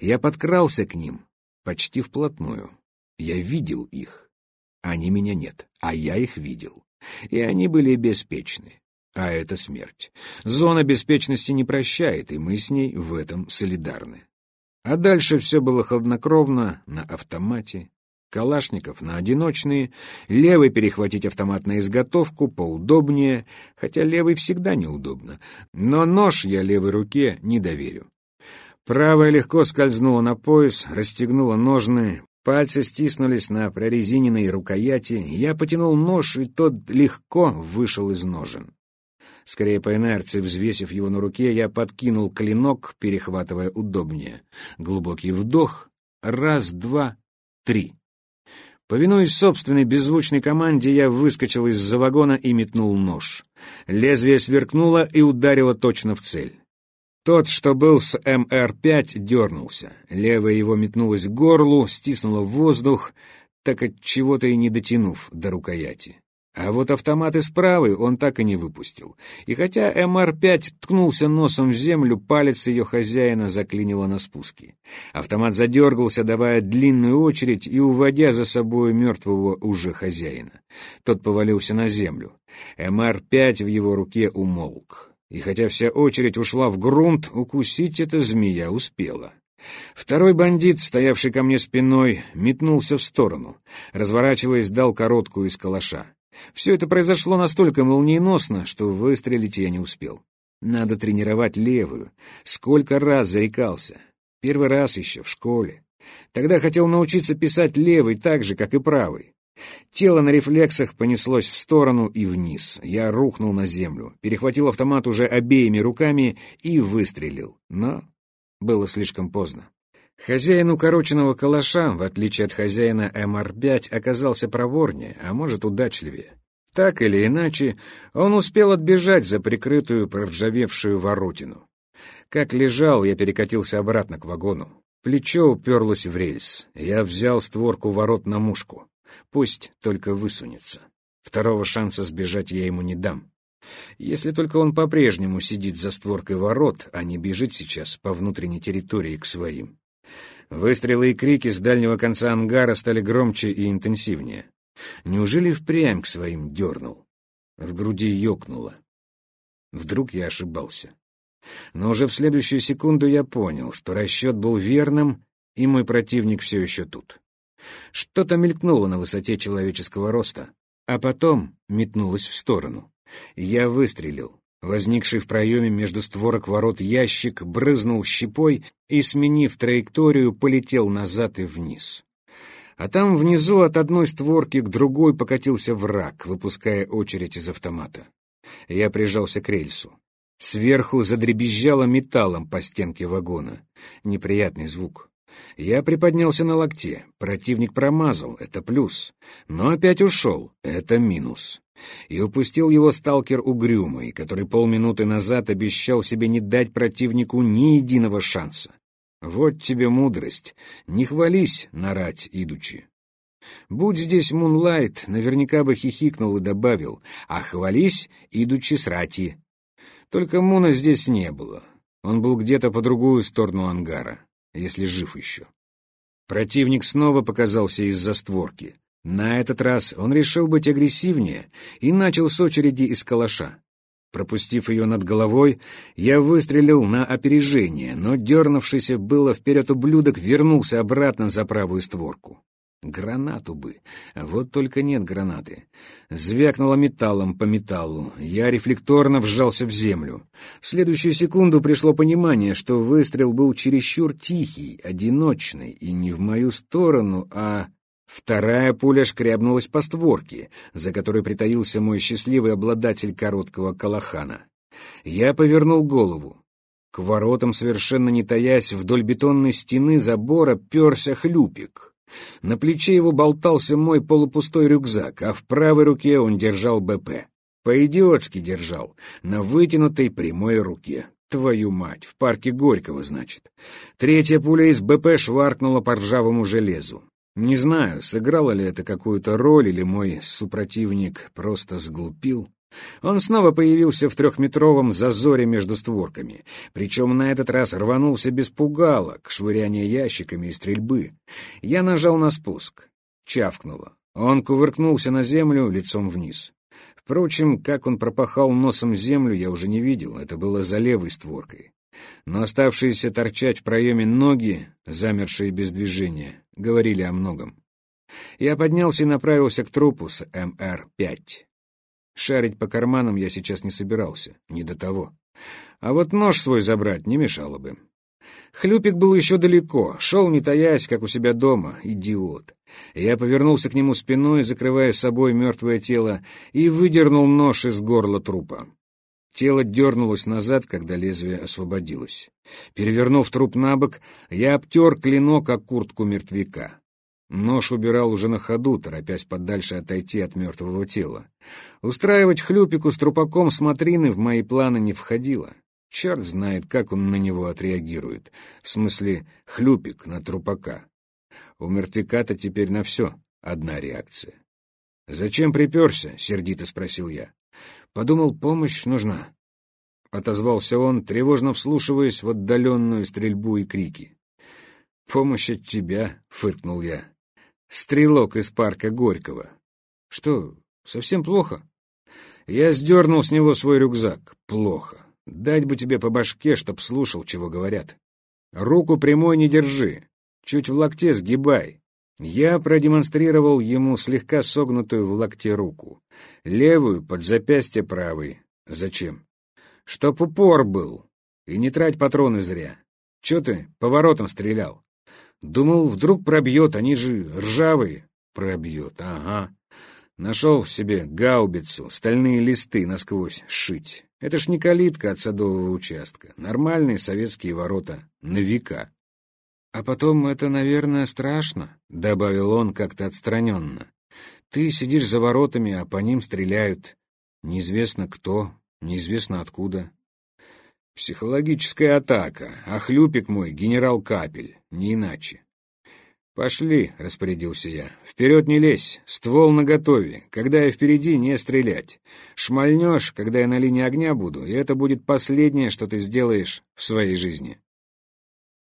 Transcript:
Я подкрался к ним почти вплотную. Я видел их. Они меня нет, а я их видел. И они были беспечны. А это смерть. Зона беспечности не прощает, и мы с ней в этом солидарны. А дальше все было хладнокровно, на автомате. Калашников на одиночные, левый перехватить автомат на изготовку поудобнее, хотя левый всегда неудобно, но нож я левой руке не доверю. Правая легко скользнула на пояс, расстегнула ножны, пальцы стиснулись на прорезиненной рукояти, я потянул нож, и тот легко вышел из ножен. Скорее по инерции, взвесив его на руке, я подкинул клинок, перехватывая удобнее. Глубокий вдох. Раз, два, три. Повинуясь собственной беззвучной команде, я выскочил из-за вагона и метнул нож. Лезвие сверкнуло и ударило точно в цель. Тот, что был с МР-5, дернулся. Левая его метнулась к горлу, стиснула воздух, так от чего-то и не дотянув до рукояти. А вот автомат из правой он так и не выпустил. И хотя МР-5 ткнулся носом в землю, палец ее хозяина заклинило на спуске. Автомат задергался, давая длинную очередь и уводя за собой мертвого уже хозяина. Тот повалился на землю. МР-5 в его руке умолк. И хотя вся очередь ушла в грунт, укусить эта змея успела. Второй бандит, стоявший ко мне спиной, метнулся в сторону. Разворачиваясь, дал короткую из калаша. Все это произошло настолько молниеносно, что выстрелить я не успел. Надо тренировать левую. Сколько раз зарекался. Первый раз еще в школе. Тогда хотел научиться писать левый так же, как и правый. Тело на рефлексах понеслось в сторону и вниз. Я рухнул на землю, перехватил автомат уже обеими руками и выстрелил. Но было слишком поздно. Хозяин укороченного калаша, в отличие от хозяина МР-5, оказался проворнее, а может, удачливее. Так или иначе, он успел отбежать за прикрытую проржавевшую воротину. Как лежал, я перекатился обратно к вагону. Плечо уперлось в рельс. Я взял створку ворот на мушку. Пусть только высунется. Второго шанса сбежать я ему не дам. Если только он по-прежнему сидит за створкой ворот, а не бежит сейчас по внутренней территории к своим. Выстрелы и крики с дальнего конца ангара стали громче и интенсивнее. Неужели впрямь к своим дернул? В груди ёкнуло. Вдруг я ошибался. Но уже в следующую секунду я понял, что расчет был верным, и мой противник все еще тут. Что-то мелькнуло на высоте человеческого роста, а потом метнулось в сторону. Я выстрелил. Возникший в проеме между створок ворот ящик брызнул щепой и, сменив траекторию, полетел назад и вниз. А там внизу от одной створки к другой покатился враг, выпуская очередь из автомата. Я прижался к рельсу. Сверху задребезжало металлом по стенке вагона. Неприятный звук. Я приподнялся на локте. Противник промазал, это плюс. Но опять ушел, это минус. И упустил его сталкер Угрюмый, который полминуты назад обещал себе не дать противнику ни единого шанса. Вот тебе мудрость. Не хвались, нарать идучи. Будь здесь Мунлайт, наверняка бы хихикнул и добавил, а хвались, идучи с. Только Муна здесь не было. Он был где-то по другую сторону ангара если жив еще. Противник снова показался из-за створки. На этот раз он решил быть агрессивнее и начал с очереди из калаша. Пропустив ее над головой, я выстрелил на опережение, но дернувшийся было вперед ублюдок вернулся обратно за правую створку. Гранату бы. Вот только нет гранаты. Звякнуло металлом по металлу. Я рефлекторно вжался в землю. В следующую секунду пришло понимание, что выстрел был чересчур тихий, одиночный, и не в мою сторону, а... Вторая пуля шкрябнулась по створке, за которой притаился мой счастливый обладатель короткого калахана. Я повернул голову. К воротам, совершенно не таясь, вдоль бетонной стены забора перся хлюпик. На плече его болтался мой полупустой рюкзак, а в правой руке он держал БП. По-идиотски держал, на вытянутой прямой руке. Твою мать, в парке Горького, значит. Третья пуля из БП шваркнула по ржавому железу. Не знаю, сыграло ли это какую-то роль, или мой супротивник просто сглупил. Он снова появился в трехметровом зазоре между створками, причем на этот раз рванулся без пугалок, швыряния ящиками и стрельбы. Я нажал на спуск. Чавкнуло. Он кувыркнулся на землю лицом вниз. Впрочем, как он пропахал носом землю, я уже не видел, это было за левой створкой. Но оставшиеся торчать в проеме ноги, замершие без движения, говорили о многом. Я поднялся и направился к трупу с МР-5. Шарить по карманам я сейчас не собирался, не до того. А вот нож свой забрать не мешало бы. Хлюпик был еще далеко, шел не таясь, как у себя дома, идиот. Я повернулся к нему спиной, закрывая собой мертвое тело, и выдернул нож из горла трупа. Тело дернулось назад, когда лезвие освободилось. Перевернув труп на бок, я обтер клинок о куртку мертвяка. Нож убирал уже на ходу, торопясь подальше отойти от мертвого тела. Устраивать хлюпику с трупаком смотрины в мои планы не входило. Черт знает, как он на него отреагирует. В смысле, хлюпик на трупака. У мертвяка-то теперь на все одна реакция. «Зачем приперся?» — сердито спросил я. «Подумал, помощь нужна». Отозвался он, тревожно вслушиваясь в отдаленную стрельбу и крики. «Помощь от тебя», — фыркнул я. Стрелок из парка Горького. Что, совсем плохо? Я сдернул с него свой рюкзак. Плохо. Дать бы тебе по башке, чтоб слушал, чего говорят. Руку прямой не держи. Чуть в локте сгибай. Я продемонстрировал ему слегка согнутую в локте руку. Левую под запястье правой. Зачем? Чтоб упор был. И не трать патроны зря. Че ты поворотом стрелял? Думал, вдруг пробьет, они же ржавые. Пробьет, ага. Нашел в себе гаубицу, стальные листы насквозь шить. Это ж не калитка от садового участка. Нормальные советские ворота. На века. А потом это, наверное, страшно, — добавил он как-то отстраненно. Ты сидишь за воротами, а по ним стреляют. Неизвестно кто, неизвестно откуда. Психологическая атака, а хлюпик мой — генерал Капель, не иначе. «Пошли», — распорядился я. «Вперед не лезь, ствол наготове. Когда я впереди, не стрелять. Шмальнешь, когда я на линии огня буду, и это будет последнее, что ты сделаешь в своей жизни».